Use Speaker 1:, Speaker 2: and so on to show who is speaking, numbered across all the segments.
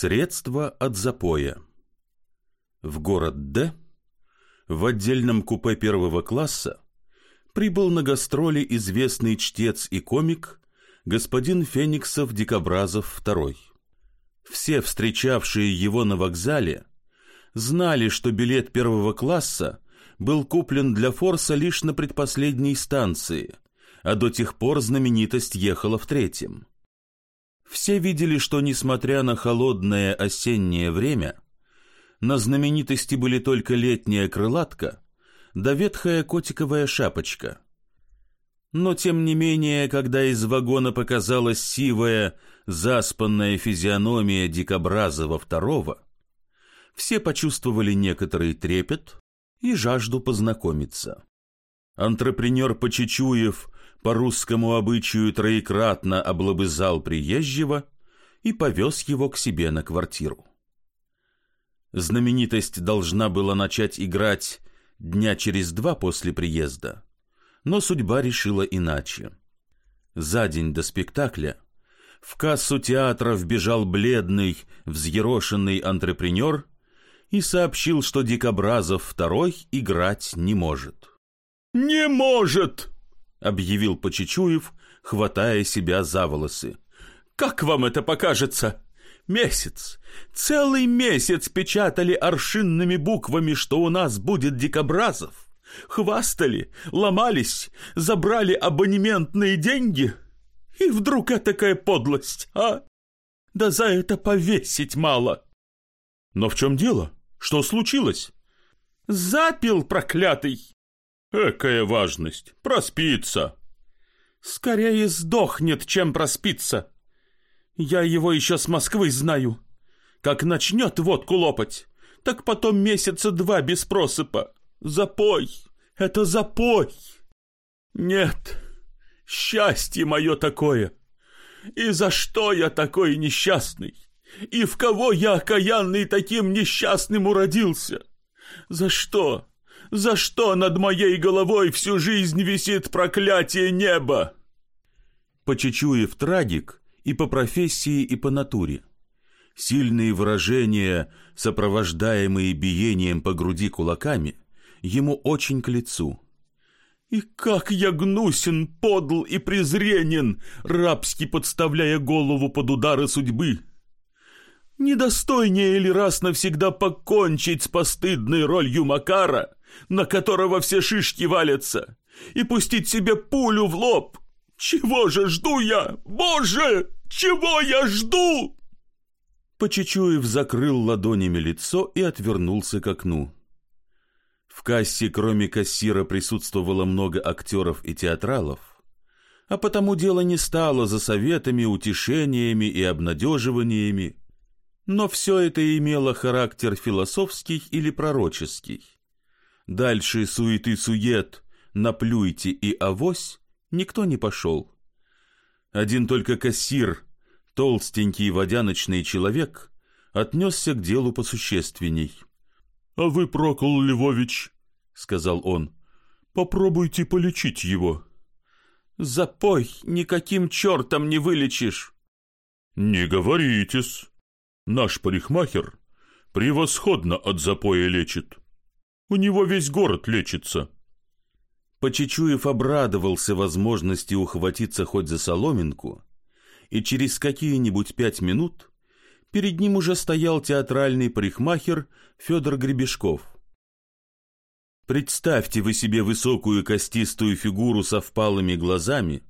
Speaker 1: Средства от запоя. В город Д в отдельном купе первого класса прибыл на гастроли известный чтец и комик господин Фениксов Дикобразов II. Все встречавшие его на вокзале знали, что билет первого класса был куплен для Форса лишь на предпоследней станции, а до тех пор знаменитость ехала в третьем. Все видели, что, несмотря на холодное осеннее время, на знаменитости были только летняя крылатка да ветхая котиковая шапочка. Но, тем не менее, когда из вагона показалась сивая, заспанная физиономия Дикобразова второго, все почувствовали некоторый трепет и жажду познакомиться. Антрепренер Почечуев по русскому обычаю троекратно облобызал приезжего и повез его к себе на квартиру. Знаменитость должна была начать играть дня через два после приезда, но судьба решила иначе. За день до спектакля в кассу театра вбежал бледный, взъерошенный антрепренер и сообщил, что Дикобразов второй играть не может.
Speaker 2: «Не может!»
Speaker 1: — объявил Почечуев, хватая себя за волосы.
Speaker 2: «Как вам это покажется? Месяц, целый месяц печатали аршинными буквами, что у нас будет Дикобразов. Хвастали, ломались, забрали абонементные деньги. И вдруг такая подлость, а? Да за это повесить мало!»
Speaker 1: «Но в чем дело? Что случилось?»
Speaker 2: «Запил, проклятый!»
Speaker 1: Экая важность. Проспится.
Speaker 2: Скорее сдохнет, чем проспится. Я его еще с Москвы знаю. Как начнет водку лопать, так потом месяца два без просыпа. Запой. Это запой. Нет, счастье мое такое. И за что я такой несчастный? И в кого я окаянный таким несчастным уродился? За что? За что над моей головой всю жизнь висит проклятие неба?
Speaker 1: Почечуев трагик и по профессии, и по натуре. Сильные выражения, сопровождаемые биением по груди кулаками, ему очень к лицу.
Speaker 2: И как я гнусен, подл и презренен, рабски подставляя голову под удары судьбы. Недостойнее ли раз навсегда покончить с постыдной ролью Макара, на которого все шишки валятся, и пустить себе пулю в лоб. Чего же жду я? Боже, чего я жду?
Speaker 1: Почечуев закрыл ладонями лицо и отвернулся к окну. В кассе, кроме кассира, присутствовало много актеров и театралов, а потому дело не стало за советами, утешениями и обнадеживаниями, но все это имело характер философский или пророческий. Дальше суеты-сует, наплюйте и авось никто не пошел. Один только кассир, толстенький водяночный человек, отнесся к делу посущественней.
Speaker 2: — А вы, Прокол Львович, — сказал он, — попробуйте полечить его. — Запой никаким чертом не вылечишь.
Speaker 3: — Не говоритесь. Наш парикмахер превосходно от запоя лечит. — у него весь город лечится.
Speaker 1: Почечуев обрадовался возможности ухватиться хоть за соломинку, и через какие-нибудь пять минут перед ним уже стоял театральный парикмахер Федор Гребешков. Представьте вы себе высокую костистую фигуру со впалыми глазами,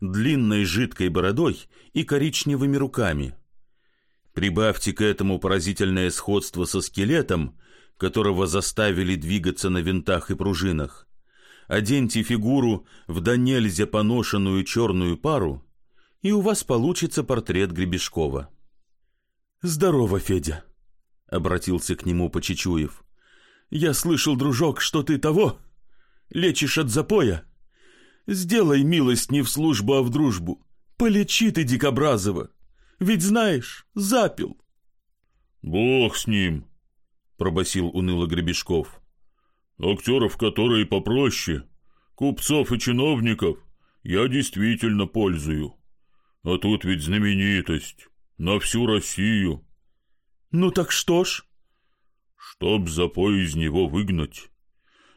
Speaker 1: длинной жидкой бородой и коричневыми руками. Прибавьте к этому поразительное сходство со скелетом, которого заставили двигаться на винтах и пружинах. Оденьте фигуру в да нельзя поношенную черную пару, и у вас получится портрет Гребешкова.
Speaker 2: «Здорово, Федя!» — обратился к нему Почечуев. «Я слышал, дружок, что ты того, лечишь от запоя. Сделай милость не в службу, а в дружбу. Полечи ты Дикобразова, ведь знаешь, запил».
Speaker 3: «Бог с ним!» — пробасил уныло Гребешков. «Актеров, которые попроще, купцов и чиновников, я действительно пользую. А тут ведь знаменитость на всю Россию».
Speaker 2: Ну так что ж?
Speaker 3: Чтоб запой из него выгнать,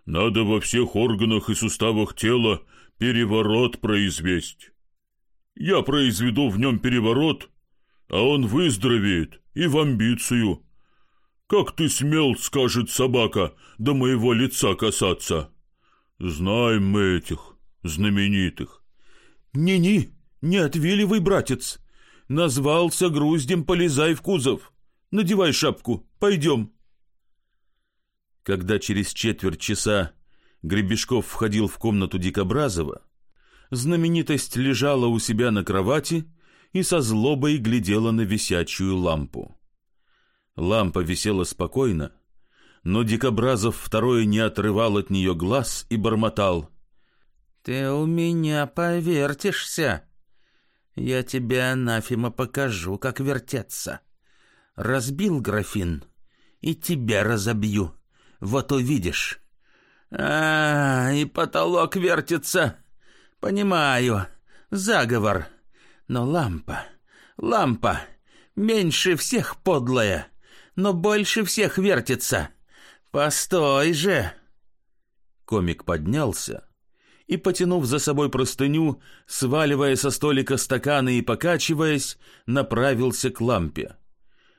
Speaker 3: надо во всех органах и суставах тела переворот произвесть. Я произведу в нем переворот, а он выздоровеет и в амбицию. Как ты смел, скажет собака, до моего лица касаться? Знаем мы этих знаменитых.
Speaker 2: Не-не, не отвиливай, братец. Назвался груздем, полезай в кузов. Надевай шапку, пойдем.
Speaker 1: Когда через четверть часа Гребешков входил в комнату Дикобразова, знаменитость лежала у себя на кровати и со злобой глядела на висячую лампу. Лампа висела спокойно, но Дикобразов второй не отрывал от нее глаз и бормотал.
Speaker 4: «Ты у меня повертишься. Я тебе, анафима, покажу, как вертеться. Разбил графин, и тебя разобью. Вот увидишь. А, и потолок вертится. Понимаю, заговор. Но лампа, лампа, меньше всех подлая» но больше всех вертится. Постой же!»
Speaker 1: Комик поднялся и, потянув за собой простыню, сваливая со столика стаканы и покачиваясь, направился к лампе.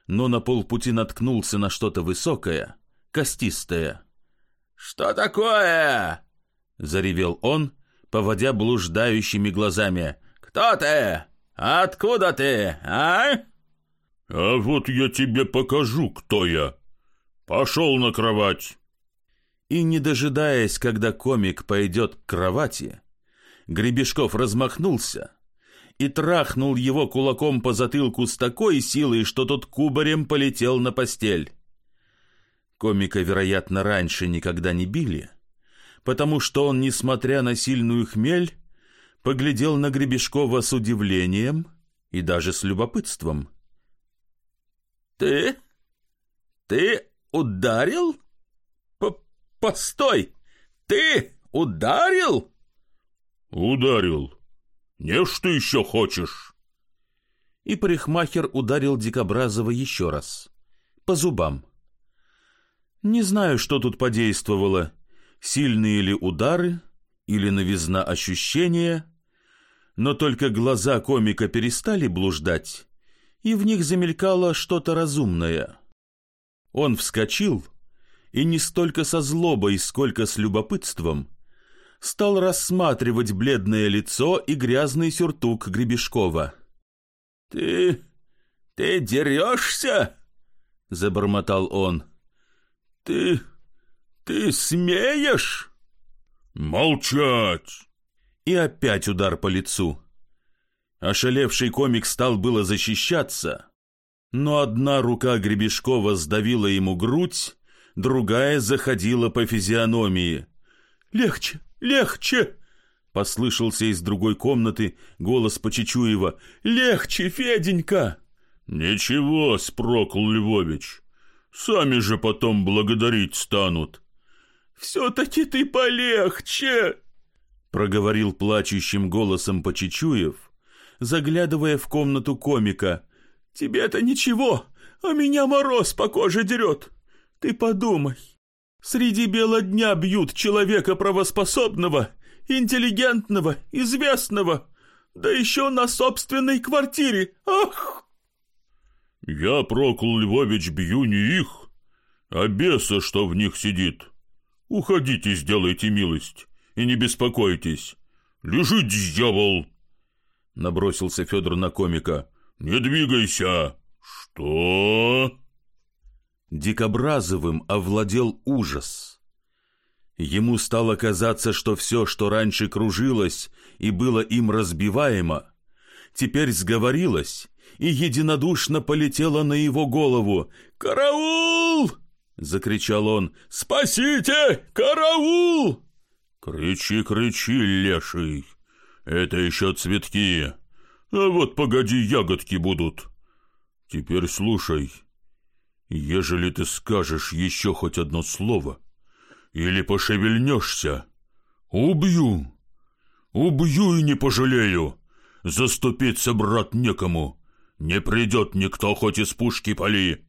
Speaker 1: Но на полпути наткнулся на что-то высокое, костистое.
Speaker 4: «Что такое?» — заревел он, поводя блуждающими глазами. «Кто ты? Откуда ты, а?»
Speaker 3: «А вот я тебе покажу, кто я. Пошел на кровать».
Speaker 1: И, не дожидаясь, когда комик пойдет к кровати, Гребешков размахнулся и трахнул его кулаком по затылку с такой силой, что тот кубарем полетел на постель. Комика, вероятно, раньше никогда не били, потому что он, несмотря на сильную хмель, поглядел на Гребешкова с удивлением и даже с любопытством —
Speaker 4: «Ты? Ты ударил? П Постой! Ты ударил?»
Speaker 3: «Ударил. Не что еще хочешь?»
Speaker 1: И парикмахер ударил Дикобразова еще раз. По зубам. Не знаю, что тут подействовало. Сильные ли удары или новизна ощущения, но только глаза комика перестали блуждать, и в них замелькало что-то разумное. Он вскочил и не столько со злобой, сколько с любопытством стал рассматривать бледное лицо и грязный сюртук Гребешкова.
Speaker 4: «Ты... ты дерешься?» — забормотал он. «Ты... ты смеешь?»
Speaker 3: «Молчать!»
Speaker 1: И опять удар по лицу. Ошалевший комик стал было защищаться, но одна рука Гребешкова сдавила ему грудь, другая заходила по физиономии. «Легче, легче!» — послышался из другой комнаты голос Почечуева. «Легче, Феденька!»
Speaker 3: «Ничего, Спрокл Львович, сами же потом благодарить станут».
Speaker 2: «Все-таки ты полегче!» — проговорил плачущим голосом Почечуев — заглядывая в комнату комика. «Тебе-то ничего, а меня мороз по коже дерет. Ты подумай, среди бела дня бьют человека правоспособного, интеллигентного, известного, да еще на собственной квартире. Ах!»
Speaker 3: «Я, Прокл Львович, бью не их, а беса, что в них сидит. Уходите, сделайте милость, и не беспокойтесь. Лежит дьявол!» Набросился Федор на комика. «Не двигайся!» «Что?»
Speaker 1: Дикобразовым овладел ужас. Ему стало казаться, что все, что раньше кружилось и было им разбиваемо, теперь сговорилось и единодушно полетело на его голову. «Караул!» — закричал он. «Спасите! Караул!»
Speaker 3: «Кричи, кричи, леший!» Это еще цветки. А вот погоди, ягодки будут. Теперь слушай. Ежели ты скажешь еще хоть одно слово или пошевельнешься, убью. Убью и не пожалею. Заступиться, брат, некому. Не придет никто, хоть из пушки пали.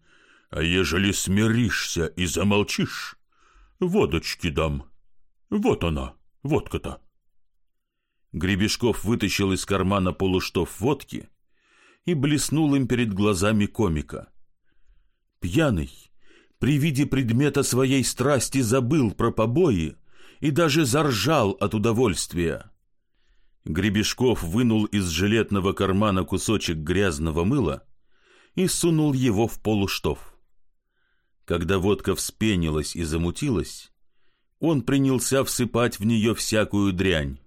Speaker 3: А ежели смиришься и замолчишь, водочки дам. Вот она, водка-то.
Speaker 1: Гребешков вытащил из кармана полуштов водки и блеснул им перед глазами комика. Пьяный, при виде предмета своей страсти забыл про побои и даже заржал от удовольствия. Гребешков вынул из жилетного кармана кусочек грязного мыла и сунул его в полуштов. Когда водка вспенилась и замутилась, он принялся всыпать в нее всякую дрянь.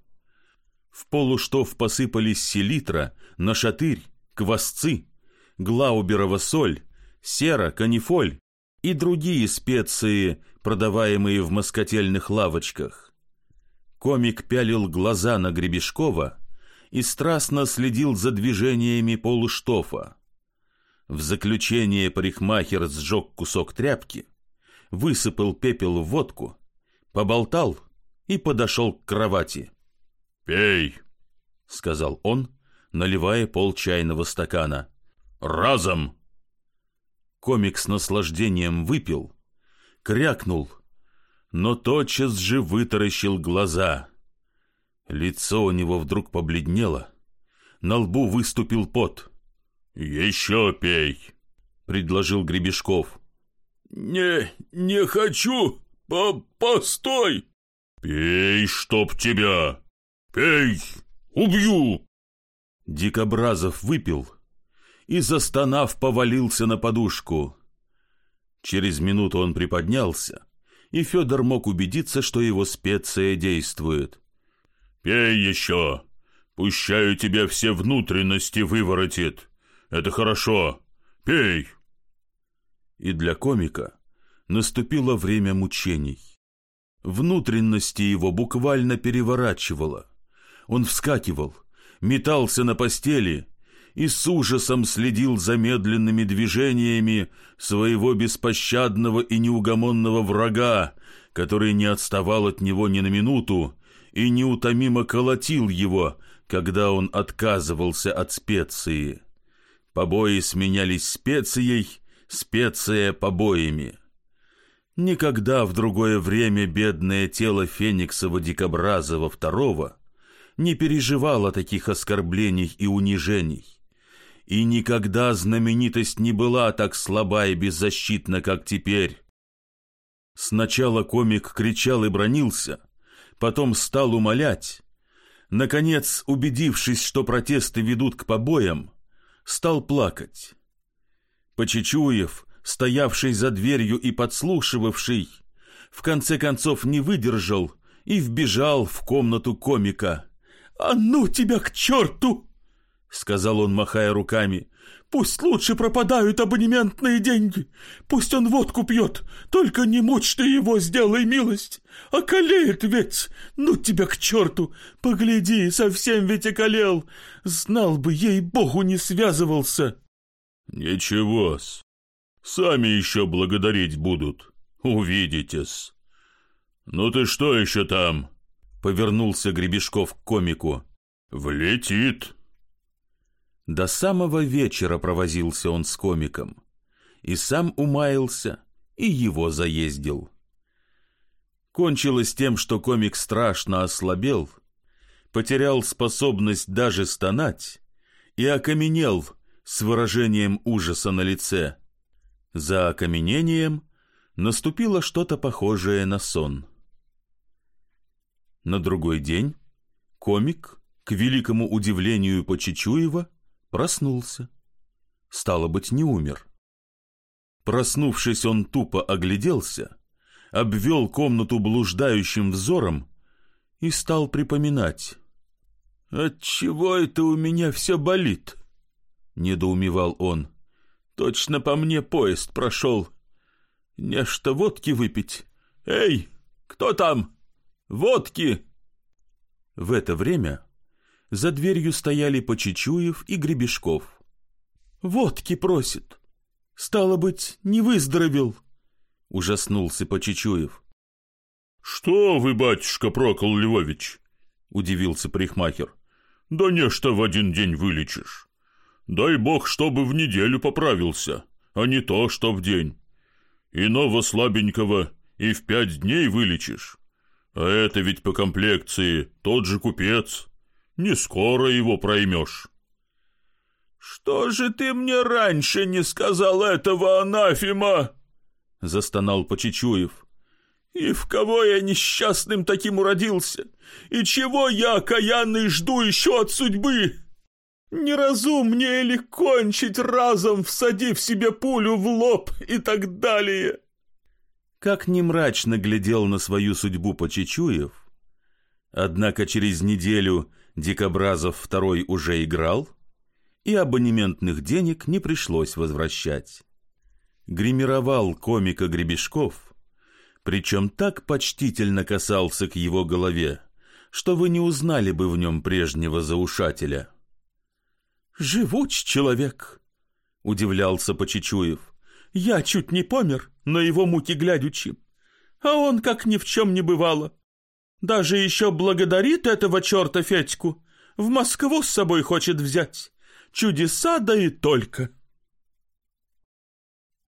Speaker 1: В полуштов посыпались селитра, нашатырь, квасцы, глауберова соль, сера, канифоль и другие специи, продаваемые в москотельных лавочках. Комик пялил глаза на Гребешкова и страстно следил за движениями полуштофа. В заключение парикмахер сжег кусок тряпки, высыпал пепел в водку, поболтал и подошел к кровати.
Speaker 3: «Пей», —
Speaker 1: сказал он, наливая пол чайного стакана.
Speaker 3: «Разом!»
Speaker 1: Комик с наслаждением выпил, крякнул, но тотчас же вытаращил глаза. Лицо у него вдруг побледнело, на лбу выступил пот.
Speaker 3: «Еще пей», —
Speaker 1: предложил Гребешков.
Speaker 3: «Не, не хочу, по постой!» «Пей, чтоб тебя! Пей, убью!»
Speaker 1: Дикобразов выпил и, застонав, повалился на подушку. Через минуту он приподнялся, и Федор мог убедиться, что его специя действует.
Speaker 3: «Пей еще! Пущаю тебе все внутренности выворотит! Это хорошо! Пей!»
Speaker 1: И для комика наступило время мучений. Внутренности его буквально переворачивало. Он вскакивал, метался на постели и с ужасом следил за медленными движениями своего беспощадного и неугомонного врага, который не отставал от него ни на минуту и неутомимо колотил его, когда он отказывался от специи. Побои сменялись специей, специя побоями. Никогда в другое время бедное тело Фениксова Дикобразова второго не переживало таких оскорблений и унижений. И никогда знаменитость не была так слаба и беззащитна, как теперь. Сначала комик кричал и бронился, потом стал умолять. Наконец, убедившись, что протесты ведут к побоям, стал плакать. Почечуев, стоявший за дверью и подслушивавший, в конце концов не выдержал и вбежал в комнату комика. «А ну тебя к черту!» — сказал он, махая руками. «Пусть лучше пропадают абонементные деньги. Пусть он водку пьет. Только не мучь ты его, сделай милость. Околеет ведь. Ну тебя к черту. Погляди, совсем ведь околел. Знал бы, ей-богу, не связывался».
Speaker 3: «Ничего-с. Сами еще благодарить будут. Увидитесь. Ну ты что еще там?»
Speaker 1: Повернулся Гребешков к комику.
Speaker 3: «Влетит!»
Speaker 1: До самого вечера провозился он с комиком. И сам умаялся, и его заездил. Кончилось тем, что комик страшно ослабел, потерял способность даже стонать и окаменел с выражением ужаса на лице. За окаменением наступило что-то похожее на сон. На другой день комик, к великому удивлению Почечуева, проснулся. Стало быть, не умер. Проснувшись, он тупо огляделся, обвел комнату блуждающим взором и стал припоминать. «Отчего это у меня все болит?» — недоумевал он. «Точно по мне поезд прошел. Нечто водки выпить. Эй, кто там?» Водки!» В это время за дверью стояли Почечуев и Гребешков. «Водки просит! Стало быть, не выздоровел!» — ужаснулся Почечуев.
Speaker 3: «Что вы, батюшка Прокол Львович?» — удивился парикмахер. «Да нечто в один день вылечишь. Дай бог, чтобы в неделю поправился. а не то, что в день. Иного слабенького и в пять дней вылечишь. А это ведь по комплекции тот же купец. Не скоро его проймешь.
Speaker 4: «Что же ты мне раньше не сказал этого, анафима?» — застонал Почечуев. «И в кого я несчастным таким уродился? И чего я, окаянный, жду еще от судьбы? Неразумнее ли кончить разом, всадив себе пулю в лоб и так далее?»
Speaker 1: Как ни мрачно глядел на свою судьбу Почечуев, однако через неделю Дикобразов второй уже играл, и абонементных денег не пришлось возвращать. Гримировал комика Гребешков, причем так почтительно касался к его голове, что вы не узнали бы в нем прежнего заушателя.
Speaker 2: «Живуч человек!» — удивлялся Почечуев. «Я чуть не помер, на его муки глядячи, а он как ни в чем не бывало. Даже еще благодарит этого черта Федьку, в Москву с собой хочет взять. Чудеса да и только!»